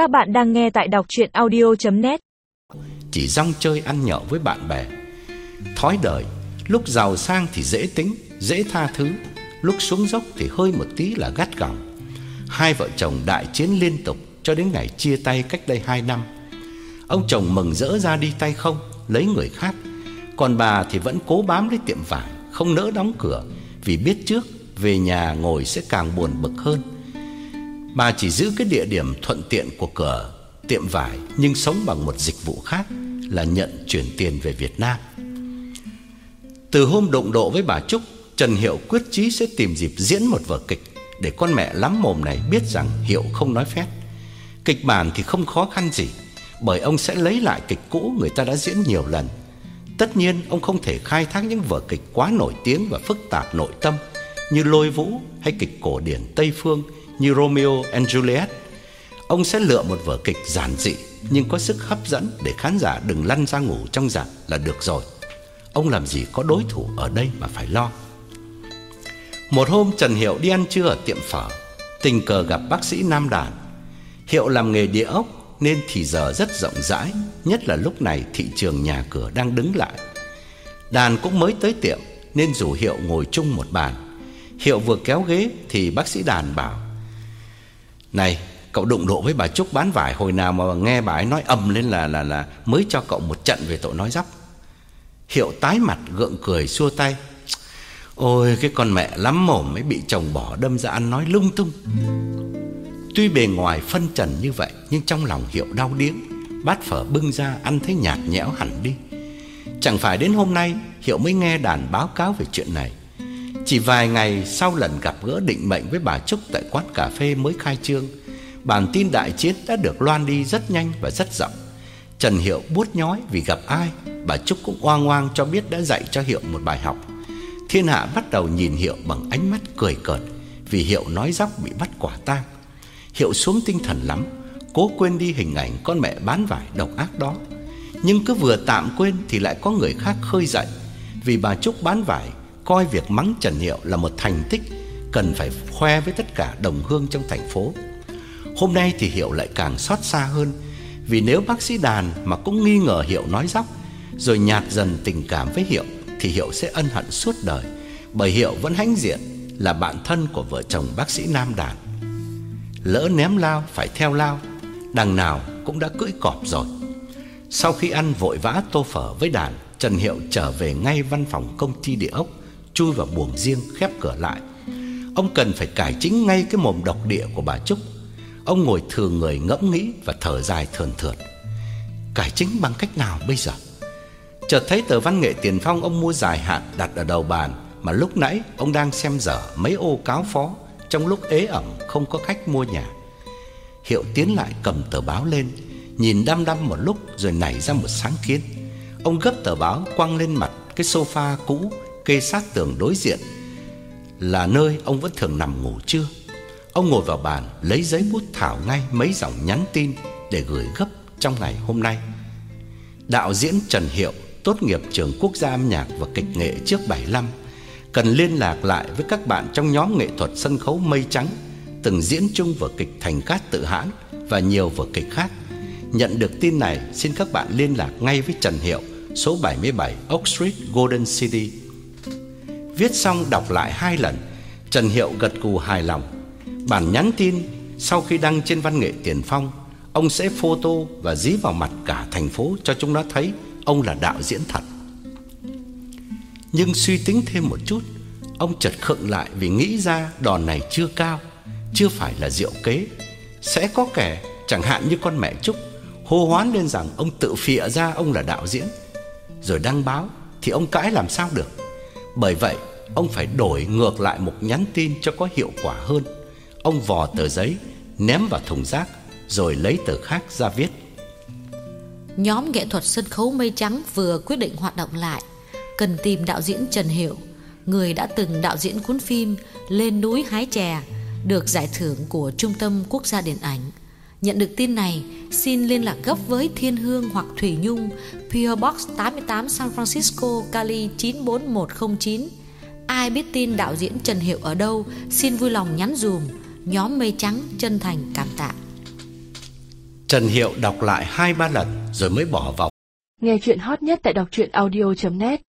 Các bạn đang nghe tại đọc chuyện audio.net Chỉ rong chơi ăn nhậu với bạn bè. Thói đời, Lúc giàu sang thì dễ tính, Dễ tha thứ. Lúc xuống dốc thì hơi một tí là gắt gỏng. Hai vợ chồng đại chiến liên tục Cho đến ngày chia tay cách đây 2 năm. Ông chồng mừng rỡ ra đi tay không, Lấy người khác. Còn bà thì vẫn cố bám lấy tiệm vải, Không nỡ đóng cửa, Vì biết trước về nhà ngồi sẽ càng buồn bực hơn. Bà chỉ giữ cái địa điểm thuận tiện của cửa, tiệm vải, Nhưng sống bằng một dịch vụ khác Là nhận chuyển tiền về Việt Nam. Từ hôm đụng độ với bà Trúc, Trần Hiệu quyết chí sẽ tìm dịp diễn một vở kịch Để con mẹ lắm mồm này biết rằng Hiệu không nói phép Kịch bản thì không khó khăn gì, Bởi ông sẽ lấy lại kịch cũ người ta đã diễn nhiều lần. Tất nhiên, ông không thể khai thác những vở kịch quá nổi tiếng và phức tạp nội tâm Như Lôi Vũ hay kịch cổ điển Tây Phương như Romeo and Juliet. Ông sẽ lựa một vở kịch giản dị nhưng có sức hấp dẫn để khán giả đừng lăn ra ngủ trong rạp là được rồi. Ông làm gì có đối thủ ở đây mà phải lo. Một hôm Trần Hiệu đi ăn trưa ở tiệm phở, tình cờ gặp bác sĩ Nam Đàn. Hiệu làm nghề địa ốc nên thì giờ rất rộng rãi, nhất là lúc này thị trường nhà cửa đang đứng lại. Đàn cũng mới tới tiệm nên rủ Hiệu ngồi chung một bàn. Hiệu vừa kéo ghế thì bác sĩ Đàn bảo: "Này, cậu đụng độ với bà Trúc bán vải hồi nào mà nghe bà ấy nói ầm lên là là là mới cho cậu một trận về tội nói dóc." Hiệu tái mặt gượng cười xua tay. Ôi cái con mẹ lắm mồm mới bị chồng bỏ đâm ra ăn nói lung tung. Tuy bề ngoài phân trần như vậy nhưng trong lòng Hiệu đau điếng, bát phở bưng ra ăn thấy nhạt nhẽo hẳn đi. Chẳng phải đến hôm nay Hiệu mới nghe đàn báo cáo về chuyện này. Chỉ vài ngày sau lần gặp gỡ định mệnh với bà Trúc tại quán cà phê mới khai trương, bản tin đại chiến đã được loan đi rất nhanh và rất rộng. Trần Hiệu buốt nhói vì gặp ai, bà Trúc cũng oang oang cho biết đã dạy cho Hiệu một bài học. Thiên hạ bắt đầu nhìn Hiệu bằng ánh mắt cười cợt vì Hiệu nói dóc bị bắt quả tang. Hiệu xuống tinh thần lắm, cố quên đi hình ảnh con mẹ bán vải độc ác đó. Nhưng cứ vừa tạm quên thì lại có người khác khơi dậy, vì bà Trúc bán vải coi việc mắng Trần Hiệu là một thành tích cần phải khoe với tất cả đồng hương trong thành phố. Hôm nay thì Hiệu lại càng xót xa hơn, vì nếu bác sĩ Đàn mà cũng nghi ngờ Hiệu nói dóc, rồi nhạt dần tình cảm với Hiệu thì Hiệu sẽ ân hận suốt đời, bởi Hiệu vẫn hãnh diện là bạn thân của vợ chồng bác sĩ Nam Đàn. Lỡ ném lao phải theo lao, đằng nào cũng đã cưỡi cọp rồi. Sau khi ăn vội vã tô phở với Đàn, Trần Hiệu trở về ngay văn phòng công ty địa ốc chui vào buồng riêng khép cửa lại. Ông cần phải cải chính ngay cái mồm độc địa của bà Trúc. Ông ngồi thường người ngẫm nghĩ và thở dài thườn thượt. Cải chính bằng cách nào bây giờ? Chợt thấy tờ văn nghệ tiền phong ông mua dài hạn đặt ở đầu bàn mà lúc nãy ông đang xem dở mấy ô cáo phó trong lúc ế ẩm không có khách mua nhà. Hiệu tiến lại cầm tờ báo lên, nhìn đăm đăm một lúc rồi nảy ra một sáng kiến. Ông gấp tờ báo quăng lên mặt cái sofa cũ kê sát tường đối diện là nơi ông vẫn thường nằm ngủ trưa. Ông ngồi vào bàn, lấy giấy bút thảo ngay mấy dòng nhắn tin để gửi gấp trong ngày hôm nay. Đạo diễn Trần Hiệu, tốt nghiệp trường Quốc gia âm nhạc và kịch nghệ trước 75, cần liên lạc lại với các bạn trong nhóm nghệ thuật sân khấu Mây Trắng, từng diễn chung vở kịch Thành Cát Tự Hãn và nhiều vở kịch khác. Nhận được tin này, xin các bạn liên lạc ngay với Trần Hiệu, số 77 Oak Street, Golden City, Viết xong đọc lại hai lần, Trần Hiệu gật gù hài lòng. Bản nhắn tin, Sau khi đăng trên văn nghệ tiền phong, Ông sẽ photo và dí vào mặt cả thành phố Cho chúng nó thấy Ông là đạo diễn thật. Nhưng suy tính thêm một chút, Ông chợt khựng lại vì nghĩ ra đòn này chưa cao, Chưa phải là diệu kế. Sẽ có kẻ, chẳng hạn như con mẹ Trúc, Hô hoán lên rằng ông tự phịa ra ông là đạo diễn. Rồi đăng báo, Thì ông cãi làm sao được? Bởi vậy ông phải đổi ngược lại một nhắn tin cho có hiệu quả hơn. Ông vò tờ giấy, ném vào thùng rác rồi lấy tờ khác ra viết. Nhóm nghệ thuật sân khấu Mây Trắng vừa quyết định hoạt động lại, cần tìm đạo diễn Trần Hiệu, người đã từng đạo diễn cuốn phim Lên núi hái chè, được giải thưởng của Trung tâm Quốc gia Điện ảnh. Nhận được tin này, xin liên lạc gấp với Thiên Hương hoặc Thủy Nhung, PO Box 88 San Francisco, Cali 94109 Ai biết tin đạo diễn Trần Hiệu ở đâu? Xin vui lòng nhắn dùm. Nhóm mây trắng chân thành cảm tạ. Trần Hiệu đọc lại hai ba lần rồi mới bỏ vào. Nghe chuyện hot nhất tại đọc truyện audio.net